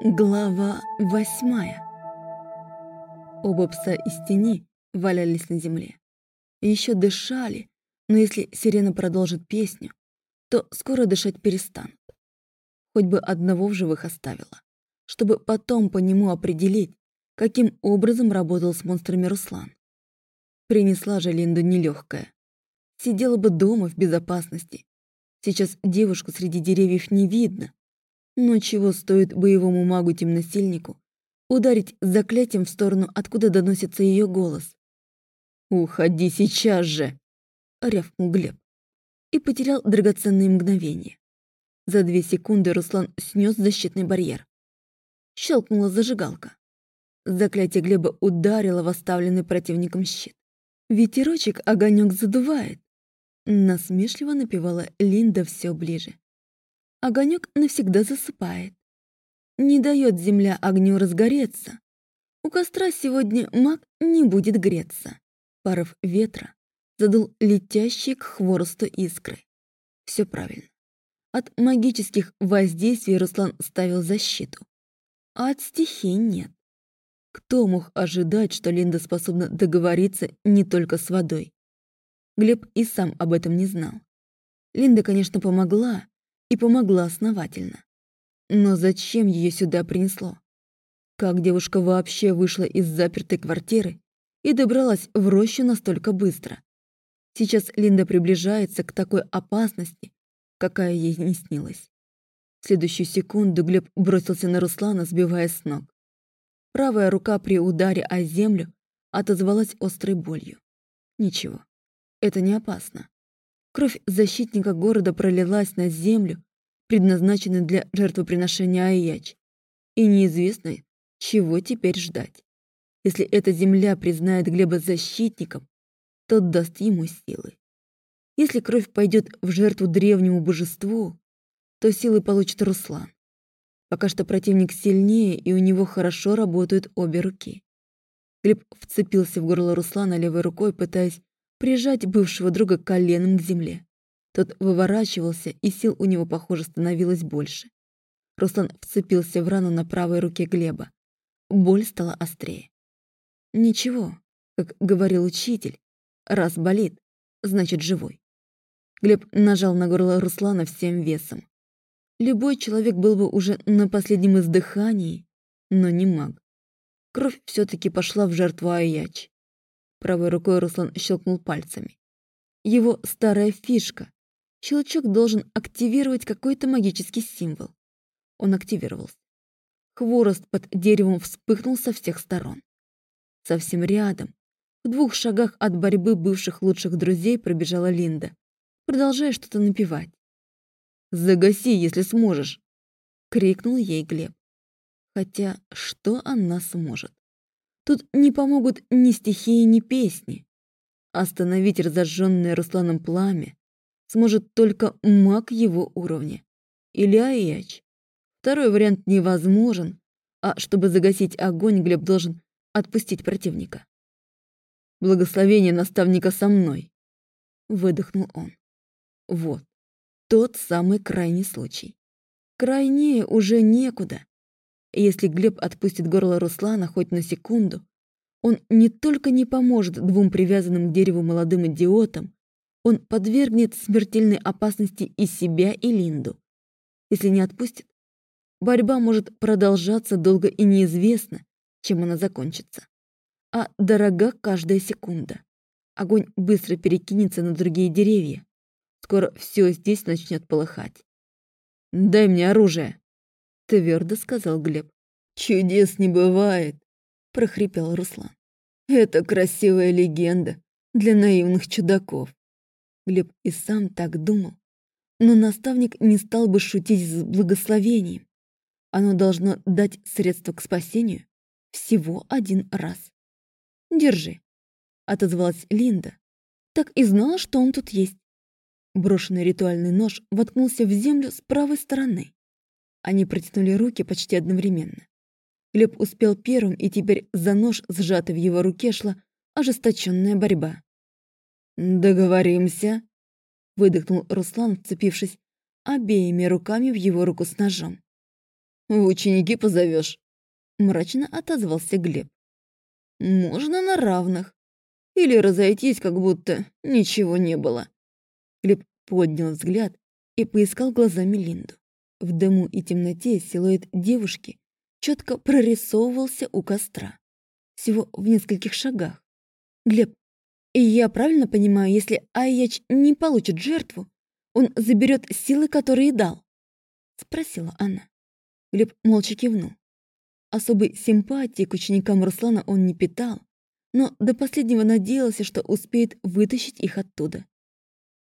Глава восьмая. Оба пса из тени валялись на земле. Еще дышали, но если сирена продолжит песню, то скоро дышать перестанут. Хоть бы одного в живых оставила, чтобы потом по нему определить, каким образом работал с монстрами Руслан. Принесла же Линду нелегкая. Сидела бы дома в безопасности. Сейчас девушку среди деревьев не видно, но чего стоит боевому магу-темносильнику ударить заклятием в сторону, откуда доносится ее голос? «Уходи сейчас же!» — рявкнул Глеб. И потерял драгоценные мгновения. За две секунды Руслан снес защитный барьер. Щелкнула зажигалка. Заклятие Глеба ударило в оставленный противником щит. Ветерочек огонек задувает. Насмешливо напевала Линда все ближе огонек навсегда засыпает. Не дает земля огню разгореться. У костра сегодня маг не будет греться. Порыв ветра задул летящие к хворосту искры. Все правильно. От магических воздействий Руслан ставил защиту. А от стихий нет. Кто мог ожидать, что Линда способна договориться не только с водой? Глеб и сам об этом не знал. Линда, конечно, помогла, и помогла основательно. Но зачем ее сюда принесло? Как девушка вообще вышла из запертой квартиры и добралась в рощу настолько быстро? Сейчас Линда приближается к такой опасности, какая ей не снилась. В следующую секунду Глеб бросился на Руслана, сбивая с ног. Правая рука при ударе о землю отозвалась острой болью. Ничего, это не опасно. Кровь защитника города пролилась на землю, предназначенную для жертвоприношения Айяч. И неизвестно, чего теперь ждать. Если эта земля признает Глеба защитником, то даст ему силы. Если кровь пойдет в жертву древнему божеству, то силы получит Руслан. Пока что противник сильнее, и у него хорошо работают обе руки. Глеб вцепился в горло Руслана левой рукой, пытаясь прижать бывшего друга коленом к земле. Тот выворачивался, и сил у него, похоже, становилось больше. Руслан вцепился в рану на правой руке Глеба. Боль стала острее. Ничего, как говорил учитель, раз болит, значит живой. Глеб нажал на горло Руслана всем весом. Любой человек был бы уже на последнем издыхании, но не маг. Кровь все-таки пошла в жертву Аяч. Правой рукой Руслан щелкнул пальцами. Его старая фишка. Щелчок должен активировать какой-то магический символ. Он активировался. Хворост под деревом вспыхнул со всех сторон. Совсем рядом, в двух шагах от борьбы бывших лучших друзей пробежала Линда, продолжая что-то напевать. «Загаси, если сможешь!» — крикнул ей Глеб. Хотя что она сможет? Тут не помогут ни стихии, ни песни. Остановить разожженное Русланом пламя сможет только маг его уровня. Или Аяч. Второй вариант невозможен, а чтобы загасить огонь, Глеб должен отпустить противника. «Благословение наставника со мной», — выдохнул он. Вот, тот самый крайний случай. Крайнее уже некуда. Если Глеб отпустит горло Руслана хоть на секунду, он не только не поможет двум привязанным к дереву молодым идиотам, он подвергнет смертельной опасности и себя, и Линду. Если не отпустит, борьба может продолжаться долго и неизвестно, чем она закончится. А дорога каждая секунда. Огонь быстро перекинется на другие деревья. Скоро все здесь начнет полыхать. «Дай мне оружие!» Твердо сказал Глеб. «Чудес не бывает», — прохрипел Руслан. «Это красивая легенда для наивных чудаков». Глеб и сам так думал. Но наставник не стал бы шутить с благословением. Оно должно дать средство к спасению всего один раз. «Держи», — отозвалась Линда. Так и знала, что он тут есть. Брошенный ритуальный нож воткнулся в землю с правой стороны. Они протянули руки почти одновременно. Глеб успел первым, и теперь за нож, сжатый в его руке, шла ожесточенная борьба. «Договоримся», — выдохнул Руслан, вцепившись обеими руками в его руку с ножом. в ученики позовешь? Мрачно отозвался Глеб. Можно на равных. Или разойтись, как будто ничего не было. Глеб поднял взгляд и поискал глазами Линду. В дыму и темноте силуэт девушки четко прорисовывался у костра. Всего в нескольких шагах. Глеб, и я правильно понимаю, если Айяч не получит жертву, он заберет силы, которые дал? Спросила она. Глеб молча кивнул. Особой симпатии к ученикам Руслана он не питал, но до последнего надеялся, что успеет вытащить их оттуда.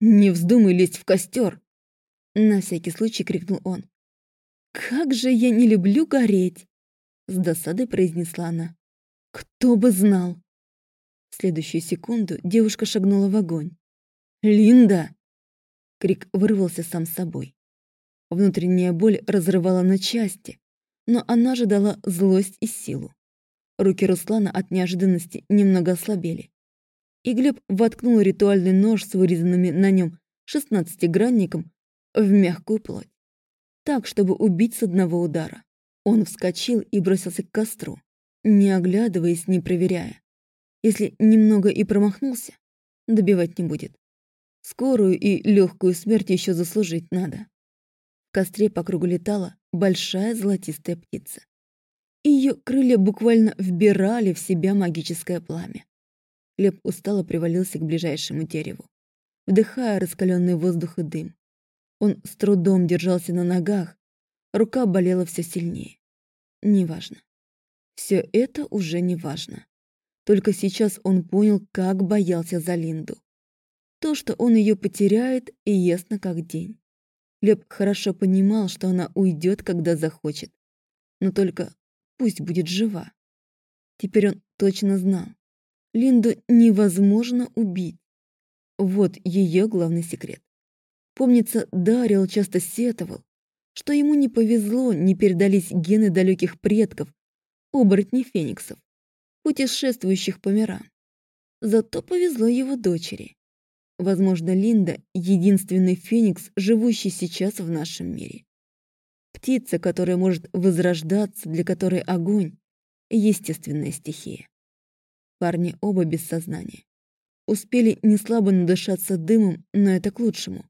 «Не вздумай лезть в костер! На всякий случай крикнул он. «Как же я не люблю гореть!» С досадой произнесла она. «Кто бы знал!» В следующую секунду девушка шагнула в огонь. «Линда!» Крик вырвался сам собой. Внутренняя боль разрывала на части, но она же дала злость и силу. Руки Руслана от неожиданности немного ослабели. И Глеб воткнул ритуальный нож с вырезанными на нем шестнадцатигранником в мягкую плоть. Так, чтобы убить с одного удара. Он вскочил и бросился к костру, не оглядываясь, не проверяя. Если немного и промахнулся, добивать не будет. Скорую и легкую смерть еще заслужить надо. В костре по кругу летала большая золотистая птица. Ее крылья буквально вбирали в себя магическое пламя. Леп устало привалился к ближайшему дереву, вдыхая раскаленный воздух и дым. Он с трудом держался на ногах, рука болела все сильнее. Неважно. Все это уже не важно. Только сейчас он понял, как боялся за Линду. То, что он ее потеряет, и ясно как день. Леп хорошо понимал, что она уйдет, когда захочет. Но только пусть будет жива. Теперь он точно знал. Линду невозможно убить. Вот ее главный секрет. Помнится, Дарил часто сетовал, что ему не повезло, не передались гены далеких предков, оборотней фениксов путешествующих по мирам. Зато повезло его дочери. Возможно, Линда — единственный феникс, живущий сейчас в нашем мире. Птица, которая может возрождаться, для которой огонь — естественная стихия. Парни оба без сознания. Успели неслабо надышаться дымом, но это к лучшему.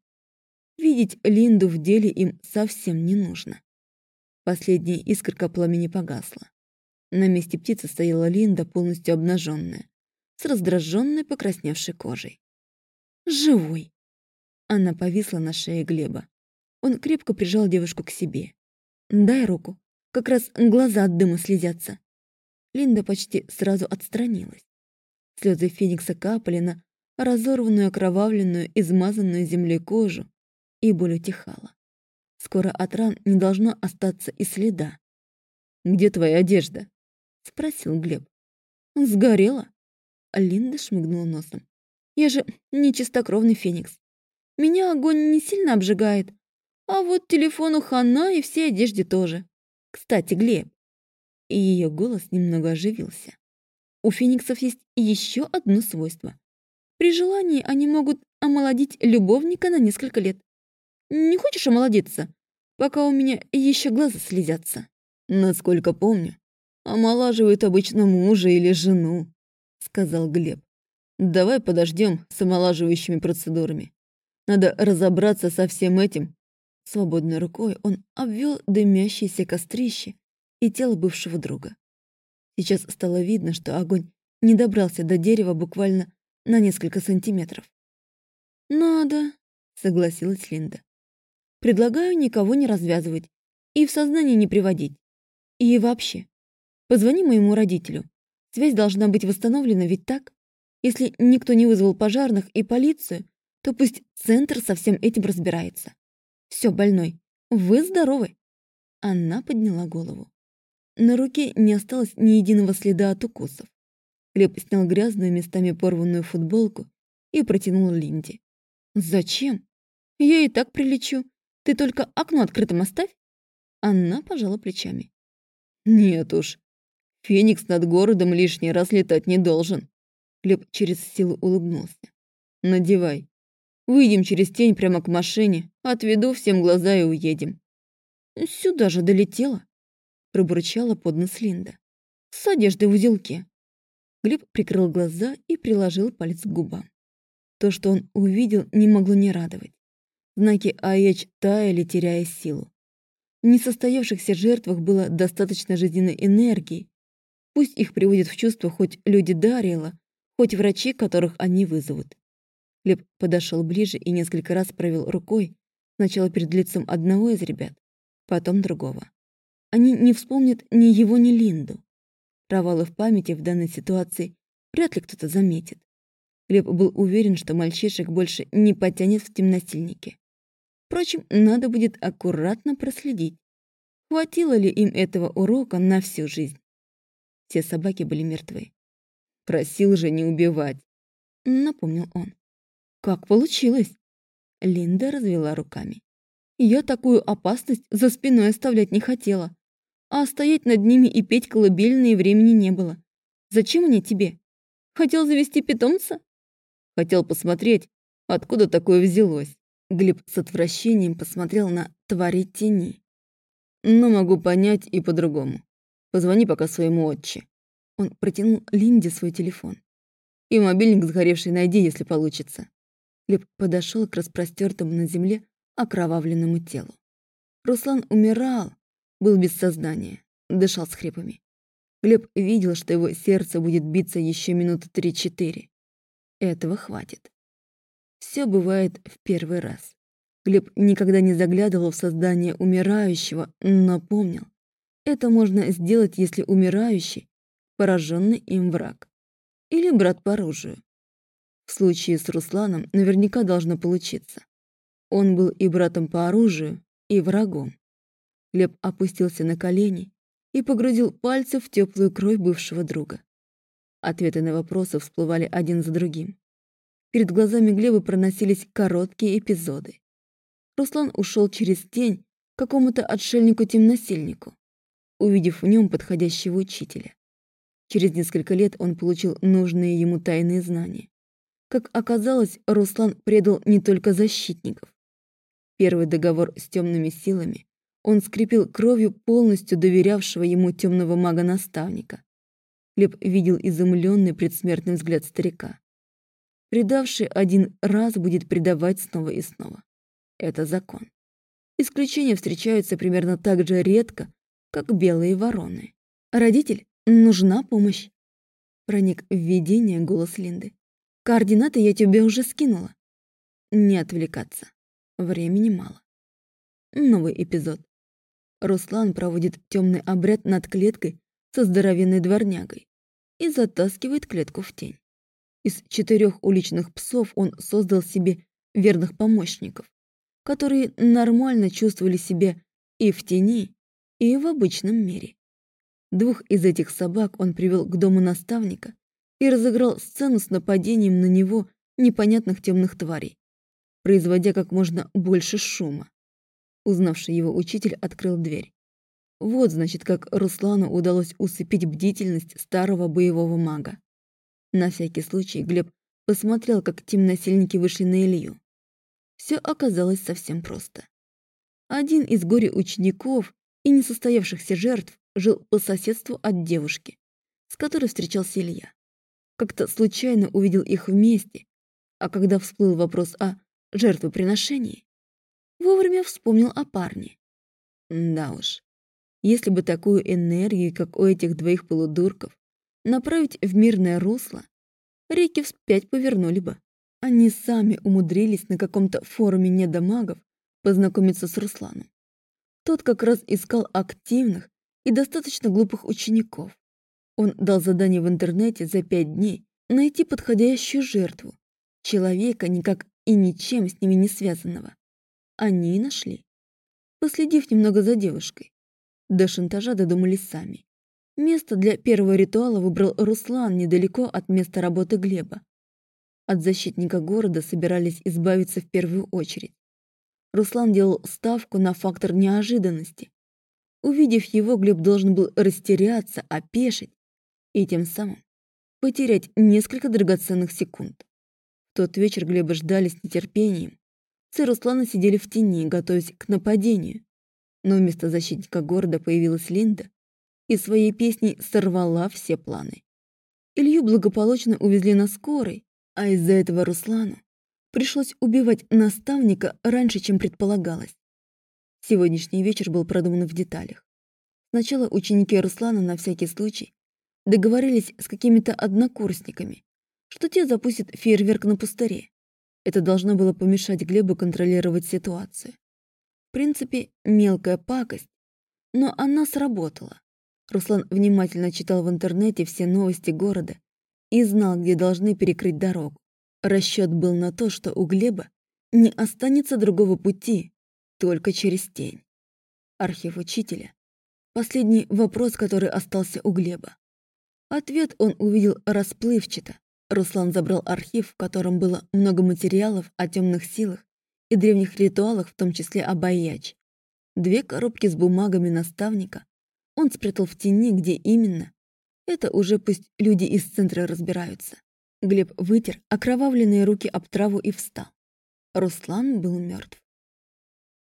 Видеть Линду в деле им совсем не нужно. Последняя искорка пламени погасла. На месте птицы стояла Линда, полностью обнаженная, с раздраженной покрасневшей кожей. «Живой!» Она повисла на шее Глеба. Он крепко прижал девушку к себе. «Дай руку, как раз глаза от дыма слезятся». Линда почти сразу отстранилась. Слезы Феникса капали на разорванную, окровавленную, измазанную землей кожу, и боль утихала. Скоро от ран не должно остаться и следа. «Где твоя одежда?» — спросил Глеб. «Сгорела?» Линда шмыгнула носом. «Я же не чистокровный феникс. Меня огонь не сильно обжигает, а вот телефону хана и всей одежде тоже. Кстати, Глеб...» И ее голос немного оживился. «У фениксов есть еще одно свойство. При желании они могут омолодить любовника на несколько лет. Не хочешь омолодиться, пока у меня еще глаза слезятся?» Насколько помню, омолаживают обычно мужа или жену», — сказал Глеб. «Давай подождем с омолаживающими процедурами. Надо разобраться со всем этим». Свободной рукой он обвел дымящееся кострище и тело бывшего друга. Сейчас стало видно, что огонь не добрался до дерева буквально на несколько сантиметров. «Надо», — согласилась Линда. «Предлагаю никого не развязывать и в сознание не приводить. И вообще, Позвони моему родителю. Связь должна быть восстановлена, ведь так? Если никто не вызвал пожарных и полицию, то пусть центр со всем этим разбирается. Все, больной, вы здоровы. Она подняла голову. На руке не осталось ни единого следа от укусов. Глеб снял грязную, местами порванную футболку и протянул Линде. «Зачем? Я и так прилечу. Ты только окно открытым оставь». Она пожала плечами. «Нет уж, Феникс над городом лишний раз летать не должен. Глеб через силу улыбнулся. Надевай. Выйдем через тень прямо к машине, отведу всем глаза и уедем. Сюда же долетела. пробурчала под нос Линда. «С одеждой в узелке». Глеб прикрыл глаза и приложил палец к губам. То, что он увидел, не могло не радовать. Знаки АЭЧ таяли, теряя силу. В несостоявшихся жертвах было достаточно жизненной энергии. Пусть их приводят в чувство хоть люди Дариэла, хоть врачи, которых они вызовут. Глеб подошел ближе и несколько раз провел рукой, сначала перед лицом одного из ребят, потом другого. Они не вспомнят ни его, ни Линду. Провалы в памяти в данной ситуации вряд ли кто-то заметит. Глеб был уверен, что мальчишек больше не потянет в темносильники. Впрочем, надо будет аккуратно проследить, хватило ли им этого урока на всю жизнь. Все собаки были мертвы. «Просил же не убивать», — напомнил он. «Как получилось?» Линда развела руками. «Я такую опасность за спиной оставлять не хотела, а стоять над ними и петь колыбельные времени не было. Зачем они тебе? Хотел завести питомца?» Хотел посмотреть, откуда такое взялось. Глеб с отвращением посмотрел на твари тени. Но могу понять и по-другому. Позвони пока своему отче. Он протянул Линде свой телефон. И мобильник сгоревший найди, если получится. Глеб подошел к распростертому на земле окровавленному телу. Руслан умирал, был без сознания, дышал с хрипами. Глеб видел, что его сердце будет биться еще минуты три-четыре. Этого хватит. Все бывает в первый раз. Глеб никогда не заглядывал в создание умирающего, но помнил. Это можно сделать, если умирающий — пораженный им враг. Или брат по оружию. В случае с Русланом наверняка должно получиться. Он был и братом по оружию, и врагом. Глеб опустился на колени и погрузил пальцы в теплую кровь бывшего друга. Ответы на вопросы всплывали один за другим. Перед глазами Глеба проносились короткие эпизоды. Руслан ушел через тень к какому-то отшельнику-темносильнику, увидев в нем подходящего учителя. Через несколько лет он получил нужные ему тайные знания. Как оказалось, Руслан предал не только защитников. Первый договор с темными силами он скрепил кровью полностью доверявшего ему темного мага-наставника. Глеб видел изумленный предсмертный взгляд старика. Предавший один раз будет предавать снова и снова. Это закон. Исключения встречаются примерно так же редко, как белые вороны. «Родитель, нужна помощь!» Проник в видение голос Линды. «Координаты я тебе уже скинула». Не отвлекаться. Времени мало. Новый эпизод. Руслан проводит темный обряд над клеткой со здоровенной дворнягой и затаскивает клетку в тень. Из четырех уличных псов он создал себе верных помощников, которые нормально чувствовали себя и в тени, и в обычном мире. Двух из этих собак он привел к дому наставника и разыграл сцену с нападением на него непонятных темных тварей, производя как можно больше шума. Узнавший его учитель открыл дверь. Вот, значит, как Руслану удалось усыпить бдительность старого боевого мага. На всякий случай Глеб посмотрел, как темносильники вышли на Илью. Все оказалось совсем просто. Один из горе-учеников и несостоявшихся жертв жил по соседству от девушки, с которой встречался Илья. Как-то случайно увидел их вместе, а когда всплыл вопрос о жертвоприношении, вовремя вспомнил о парне. Да уж, если бы такую энергию, как у этих двоих полудурков, направить в мирное русло, реки вспять повернули бы. Они сами умудрились на каком-то форуме недомагов познакомиться с Русланом. Тот как раз искал активных и достаточно глупых учеников. Он дал задание в интернете за пять дней найти подходящую жертву, человека никак и ничем с ними не связанного. Они и нашли. Последив немного за девушкой, до шантажа додумались сами. Место для первого ритуала выбрал Руслан недалеко от места работы Глеба. От защитника города собирались избавиться в первую очередь. Руслан делал ставку на фактор неожиданности. Увидев его, Глеб должен был растеряться, опешить и тем самым потерять несколько драгоценных секунд. В тот вечер Глеба ждали с нетерпением. Цы Руслана сидели в тени, готовясь к нападению. Но вместо защитника города появилась Линда и своей песней сорвала все планы. Илью благополучно увезли на скорой, а из-за этого Руслану пришлось убивать наставника раньше, чем предполагалось. Сегодняшний вечер был продуман в деталях. Сначала ученики Руслана на всякий случай договорились с какими-то однокурсниками, что те запустят фейерверк на пустыре. Это должно было помешать Глебу контролировать ситуацию. В принципе, мелкая пакость, но она сработала. Руслан внимательно читал в интернете все новости города и знал, где должны перекрыть дорогу. Расчет был на то, что у Глеба не останется другого пути, только через тень. Архив учителя. Последний вопрос, который остался у Глеба. Ответ он увидел расплывчато. Руслан забрал архив, в котором было много материалов о темных силах и древних ритуалах, в том числе о Баяч. Две коробки с бумагами наставника он спрятал в тени, где именно. Это уже пусть люди из центра разбираются. Глеб вытер окровавленные руки об траву и встал. Руслан был мертв.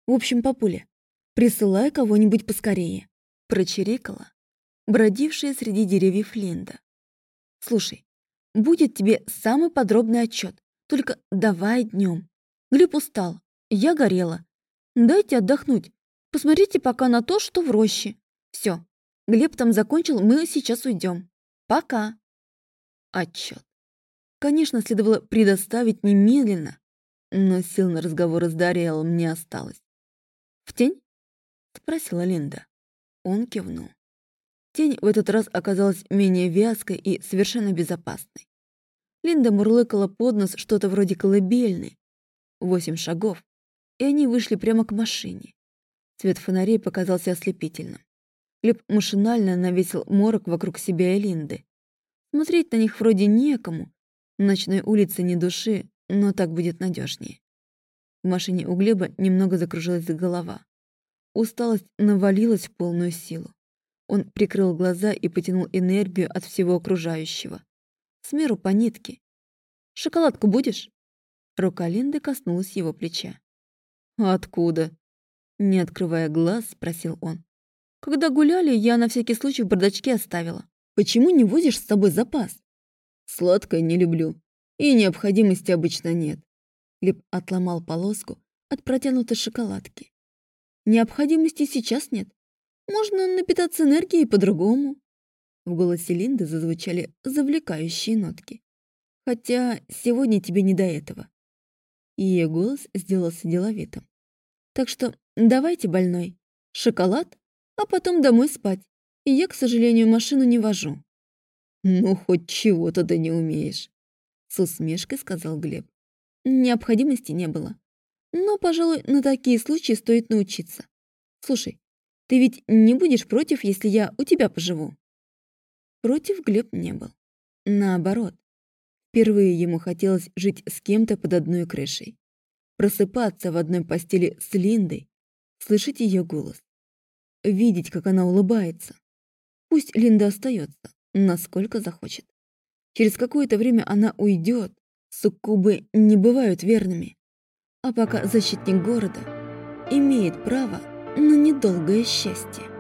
В общем, папуля, присылай кого-нибудь поскорее. Прочирикала, бродившая среди деревьев Линда. Слушай, будет тебе самый подробный отчет. Только давай днем. Глеб устал, я горела. Дайте отдохнуть. Посмотрите пока на то, что в роще. Все, Глеб там закончил, мы сейчас уйдем. Пока. Отчет. Конечно, следовало предоставить немедленно, но сил на разговоры с Дариэлом не осталось. «В тень?» — спросила Линда. Он кивнул. Тень в этот раз оказалась менее вязкой и совершенно безопасной. Линда мурлыкала под нос что-то вроде колыбельной. Восемь шагов, и они вышли прямо к машине. Цвет фонарей показался ослепительным. Глеб машинально навесил морок вокруг себя и Линды. Смотреть на них вроде некому. Ночной улице ни души, но так будет надежнее. В машине у Глеба немного закружилась голова. Усталость навалилась в полную силу. Он прикрыл глаза и потянул энергию от всего окружающего. С меру по нитке. «Шоколадку будешь?» Рука Линды коснулась его плеча. «Откуда?» Не открывая глаз, спросил он. Когда гуляли, я на всякий случай в бардачке оставила. Почему не возишь с собой запас? Сладкое не люблю. И необходимости обычно нет. Глеб отломал полоску от протянутой шоколадки. Необходимости сейчас нет. Можно напитаться энергией по-другому. В голосе Линды зазвучали завлекающие нотки. Хотя сегодня тебе не до этого. Ее голос сделался деловитым. Так что давайте, больной, шоколад а потом домой спать. И я, к сожалению, машину не вожу». «Ну, хоть чего-то да не умеешь», — с усмешкой сказал Глеб. Необходимости не было. Но, пожалуй, на такие случаи стоит научиться. Слушай, ты ведь не будешь против, если я у тебя поживу?» Против Глеб не был. Наоборот. Впервые ему хотелось жить с кем-то под одной крышей. Просыпаться в одной постели с Линдой, слышать ее голос видеть, как она улыбается. Пусть Линда остается, насколько захочет. Через какое-то время она уйдет. Суккубы не бывают верными. А пока защитник города имеет право на недолгое счастье.